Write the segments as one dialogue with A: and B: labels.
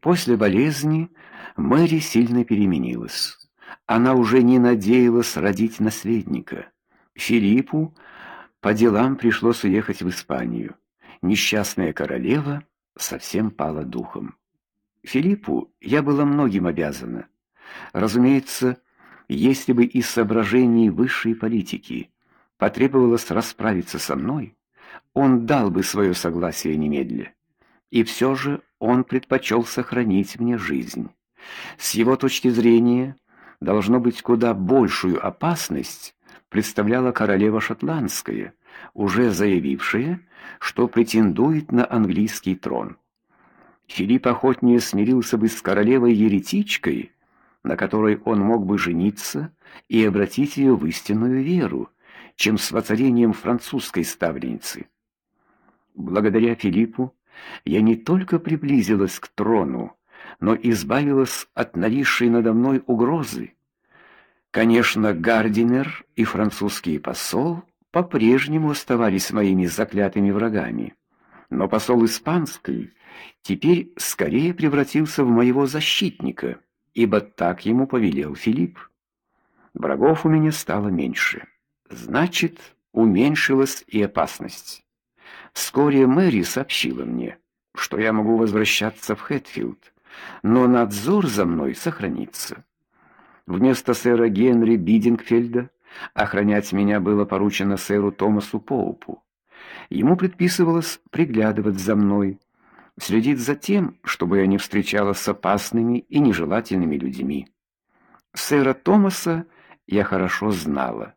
A: После болезни Мэри сильно переменилась. Она уже не надеялась родить наследника. Филиппу по делам пришлось уехать в Испанию. Несчастная королева совсем пала духом. Филиппу я была многим обязана. Разумеется, если бы из соображений высшей политики потребовалось расправиться со мной, он дал бы свое согласие немедля. И все же он предпочел сохранить мне жизнь. С его точки зрения, должно быть куда большую опасность представляла королева шотландская, уже заявившая, что претендует на английский трон. Филипп охотнее смирился бы с королевой-еретичкой, на которой он мог бы жениться и обратить ее в истинную веру, чем с воцарением французской ставленницы. Благодаря Филиппу я не только приблизилась к трону, но избавилась от нависшей надо мной угрозы. Конечно, Гардинер и французский посол по-прежнему оставались моими заклятыми врагами, но посол испанский теперь скорее превратился в моего защитника, ибо так ему повелел Филипп. Врагов у меня стало меньше. Значит, уменьшилась и опасность. Вскоре Мэри сообщила мне, что я могу возвращаться в Хэтфилд, но надзор за мной сохранится. Вместо сэра Генри Бидингфельда охранять меня было поручено сэру Томасу Поупу. Ему предписывалось приглядывать за мной, следить за тем, чтобы я не встречалась с опасными и нежелательными людьми. Сэра Томаса я хорошо знала.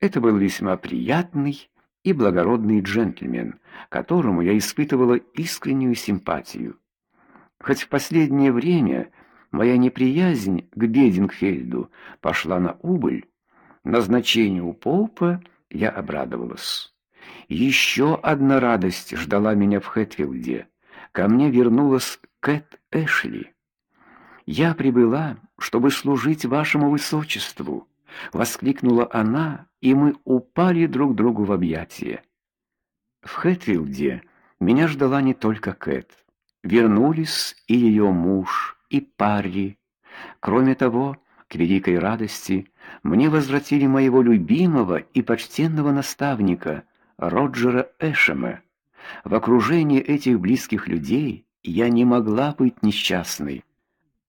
A: Это был весьма приятный и благородный джентльмен, которому я испытывала искреннюю симпатию. Хоть в последнее время моя неприязнь к Бедингфельду пошла на убыль, назначению Поупа я обрадовалась. Еще одна радость ждала меня в Хэтфилде. Ко мне вернулась Кэт Эшли. Я прибыла, чтобы служить вашему высочеству, воскликнула она, и мы упали друг другу в объятия. В Хэтфилде меня ждала не только Кэт. Вернулись и ее муж, и Парри. Кроме того, к великой радости мне возвратили моего любимого и почтенного наставника Роджера Эшема. В окружении этих близких людей я не могла быть несчастной.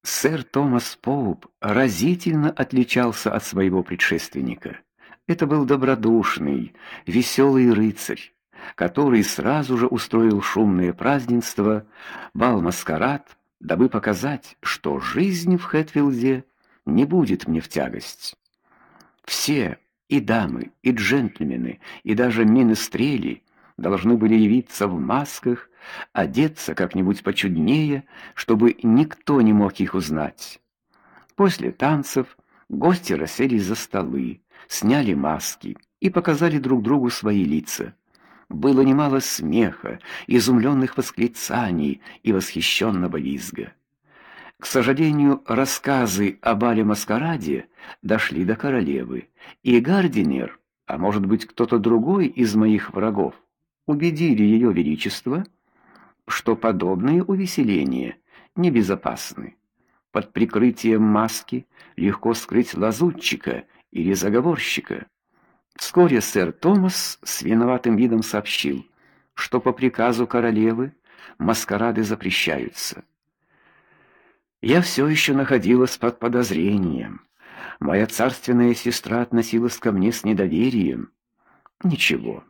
A: Сэр Томас Поуп разительно отличался от своего предшественника. Это был добродушный, веселый рыцарь, который сразу же устроил шумное празднество, бал-маскарад, дабы показать, что жизнь в Хэтфилде не будет мне в тягость. Все, и дамы, и джентльмены, и даже министрели должны были явиться в масках, одеться как-нибудь почуднее, чтобы никто не мог их узнать. После танцев гости расселись за столы, сняли маски и показали друг другу свои лица. Было немало смеха, изумленных восклицаний и восхищенного визга. К сожалению, рассказы о бале-маскараде дошли до королевы, и Гардинер, а может быть, кто-то другой из моих врагов, убедили ее величество, что подобные увеселения небезопасны. Под прикрытием маски легко скрыть лазутчика или заговорщика. Вскоре сэр Томас с виноватым видом сообщил, что по приказу королевы маскарады запрещаются. Я все еще находилась под подозрением. Моя царственная сестра относилась ко мне с недоверием. Ничего.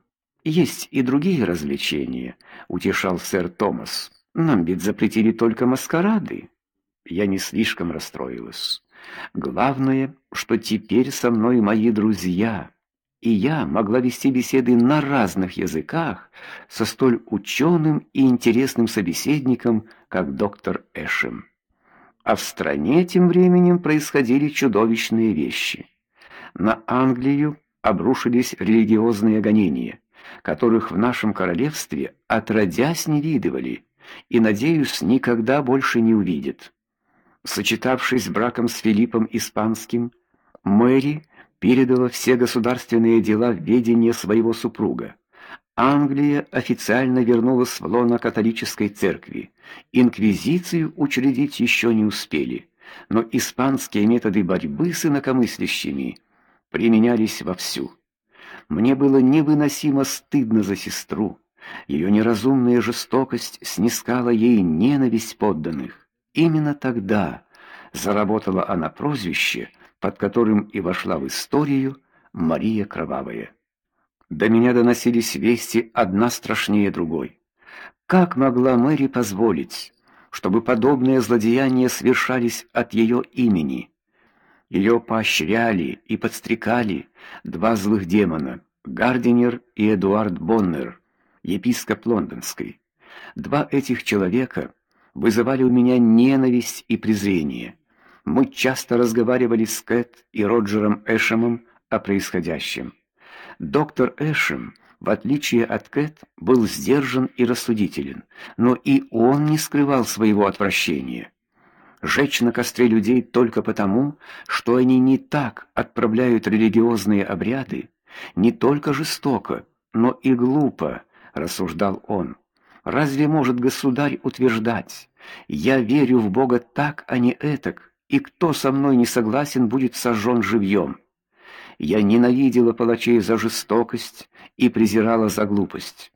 A: Есть и другие развлечения, утешал сэр Томас. Нам ведь запретили только маскарады. Я не слишком расстроилась. Главное, что теперь со мной мои друзья, и я могла вести беседы на разных языках со столь ученым и интересным собеседником, как доктор Эшем. А в стране тем временем происходили чудовищные вещи. На Англию обрушились религиозные гонения которых в нашем королевстве отродясь не видывали и, надеюсь, никогда больше не увидят. Сочетавшись браком с Филиппом Испанским, Мэри передала все государственные дела в ведение своего супруга, Англия официально вернулась в лоно католической церкви. Инквизицию учредить еще не успели, но испанские методы борьбы с инакомыслящими применялись вовсю. Мне было невыносимо стыдно за сестру. Ее неразумная жестокость снискала ей ненависть подданных. Именно тогда заработала она прозвище, под которым и вошла в историю Мария Кровавая. До меня доносились вести одна страшнее другой. Как могла Мэри позволить, чтобы подобные злодеяния совершались от ее имени? Ее поощряли и подстрекали два злых демона: Гардинер и Эдуард Боннер, епископ лондонский. Два этих человека вызывали у меня ненависть и презрение. Мы часто разговаривали с Кэт и Роджером Эшемом о происходящем. Доктор Эшем, в отличие от Кэт, был сдержан и рассудителен, но и он не скрывал своего отвращения. Жечь на костре людей только потому, что они не так отправляют религиозные обряды, не только жестоко, но и глупо, рассуждал он. Разве может государь утверждать: "Я верю в Бога так, а не этак"? И кто со мной не согласен, будет сожжен живьем. Я ненавидела палачей за жестокость и презирала за глупость.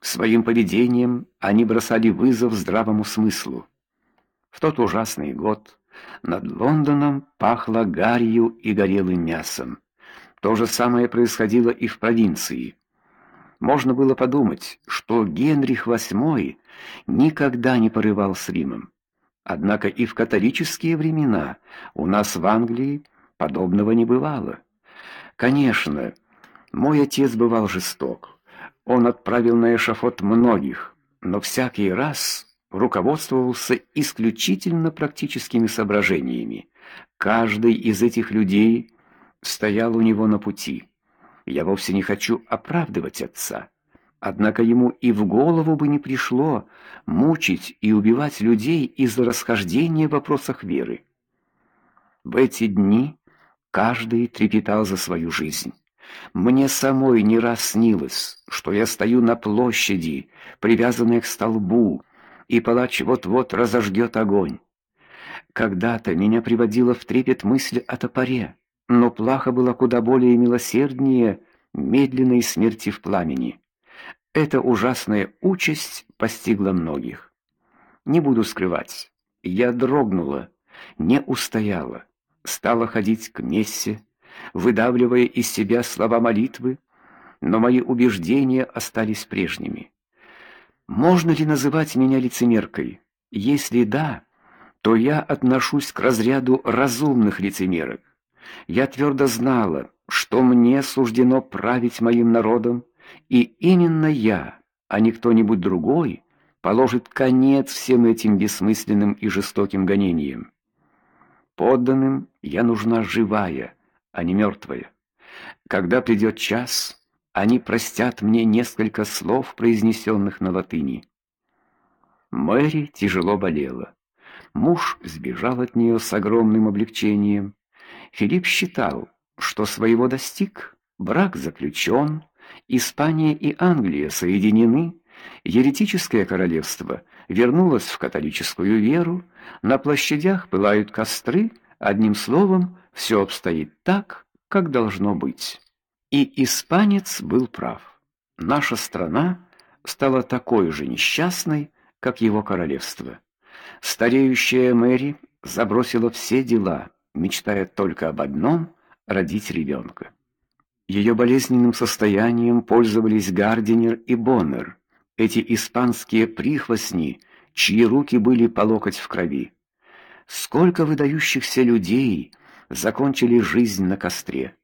A: Своим поведением они бросали вызов здравому смыслу. В тот ужасный год над Лондоном пахло гарью и горелым мясом. То же самое происходило и в провинции. Можно было подумать, что Генрих VIII никогда не порывал с Римом. Однако и в католические времена у нас в Англии подобного не бывало. Конечно, мой отец бывал жесток. Он отправил на эшафот многих, но всякий раз руководствовался исключительно практическими соображениями. Каждый из этих людей стоял у него на пути. Я вовсе не хочу оправдывать отца. Однако ему и в голову бы не пришло мучить и убивать людей из-за расхождения в вопросах веры. В эти дни Каждый трепетал за свою жизнь. Мне самой не раз снилось, что я стою на площади, привязанной к столбу, и палач вот-вот разожгет огонь. Когда-то меня приводила в трепет мысль о топоре, но плаха была куда более милосерднее медленной смерти в пламени. Эта ужасная участь постигла многих. Не буду скрывать, я дрогнула, не устояла стала ходить к мессе, выдавливая из себя слова молитвы, но мои убеждения остались прежними. Можно ли называть меня лицемеркой? Если да, то я отношусь к разряду разумных лицемерок. Я твердо знала, что мне суждено править моим народом, и именно я, а не кто-нибудь другой, положит конец всем этим бессмысленным и жестоким гонениям. Подданным я нужна живая, а не мертвая. Когда придет час, они простят мне несколько слов, произнесенных на латыни. Мэри тяжело болела. Муж сбежал от нее с огромным облегчением. Филипп считал, что своего достиг, брак заключен, Испания и Англия соединены, еретическое королевство вернулось в католическую веру, на площадях пылают костры, одним словом, все обстоит так, как должно быть. И испанец был прав. Наша страна стала такой же несчастной, как его королевство. Стареющая Мэри забросила все дела, мечтая только об одном родить ребенка. Ее болезненным состоянием пользовались Гардинер и Боннер, эти испанские прихвостни, чьи руки были по локоть в крови. Сколько выдающихся людей закончили жизнь на костре.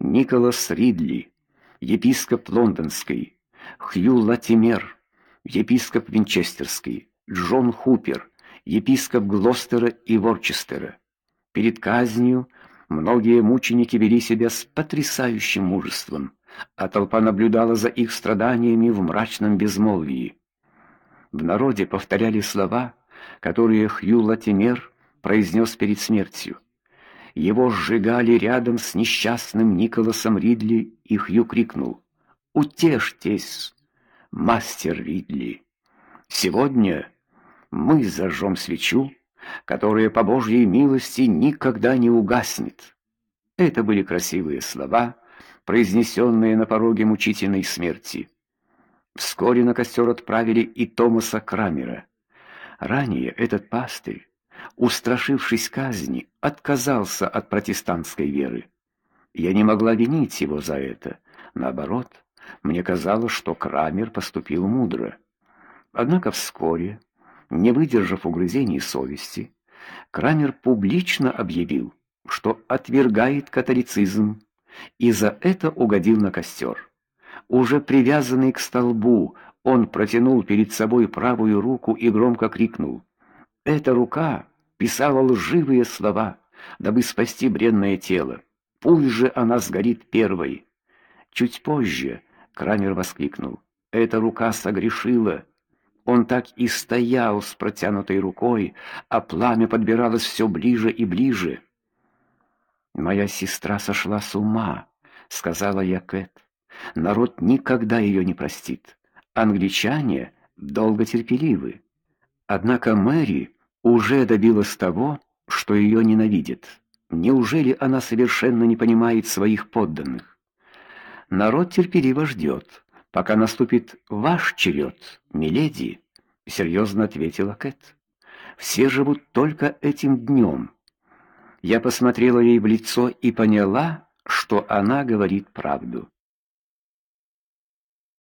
A: Николас Ридли, епископ Лондонский, Хью Латимер, епископ Винчестерский, Джон Хупер, епископ Глостера и Ворчестера. Перед казнью многие мученики вели себя с потрясающим мужеством а толпа наблюдала за их страданиями в мрачном безмолвии. В народе повторяли слова, которые Хью Латимер произнес перед смертью. Его сжигали рядом с несчастным Николасом Ридли, и Хью крикнул: Утешьтесь, мастер Ридли. Сегодня мы зажжем свечу, которая по Божьей милости никогда не угаснет. Это были красивые слова, произнесенные на пороге мучительной смерти. Вскоре на костер отправили и Томаса Крамера. Ранее этот пастырь, устрашившись казни, отказался от протестантской веры. Я не могла винить его за это. Наоборот, мне казалось, что Крамер поступил мудро. Однако вскоре, не выдержав угрызений совести, Крамер публично объявил, что отвергает католицизм, и за это угодил на костер. Уже привязанный к столбу, он протянул перед собой правую руку и громко крикнул: "Эта рука писала лживые слова, дабы спасти бренное тело. Пусть же она сгорит первой". Чуть позже Крамер воскликнул: "Эта рука согрешила". Он так и стоял с протянутой рукой, а пламя подбиралось все ближе и ближе. Моя сестра сошла с ума, сказала я Кэт. Народ никогда ее не простит. Англичане долго терпеливы. Однако Мэри уже добилась того, что ее ненавидят. Неужели она совершенно не понимает своих подданных? Народ терпеливо ждет, пока наступит ваш черед, миледи, серьезно ответила Кэт. Все живут только этим днем. Я посмотрела ей в лицо и поняла, что она говорит правду.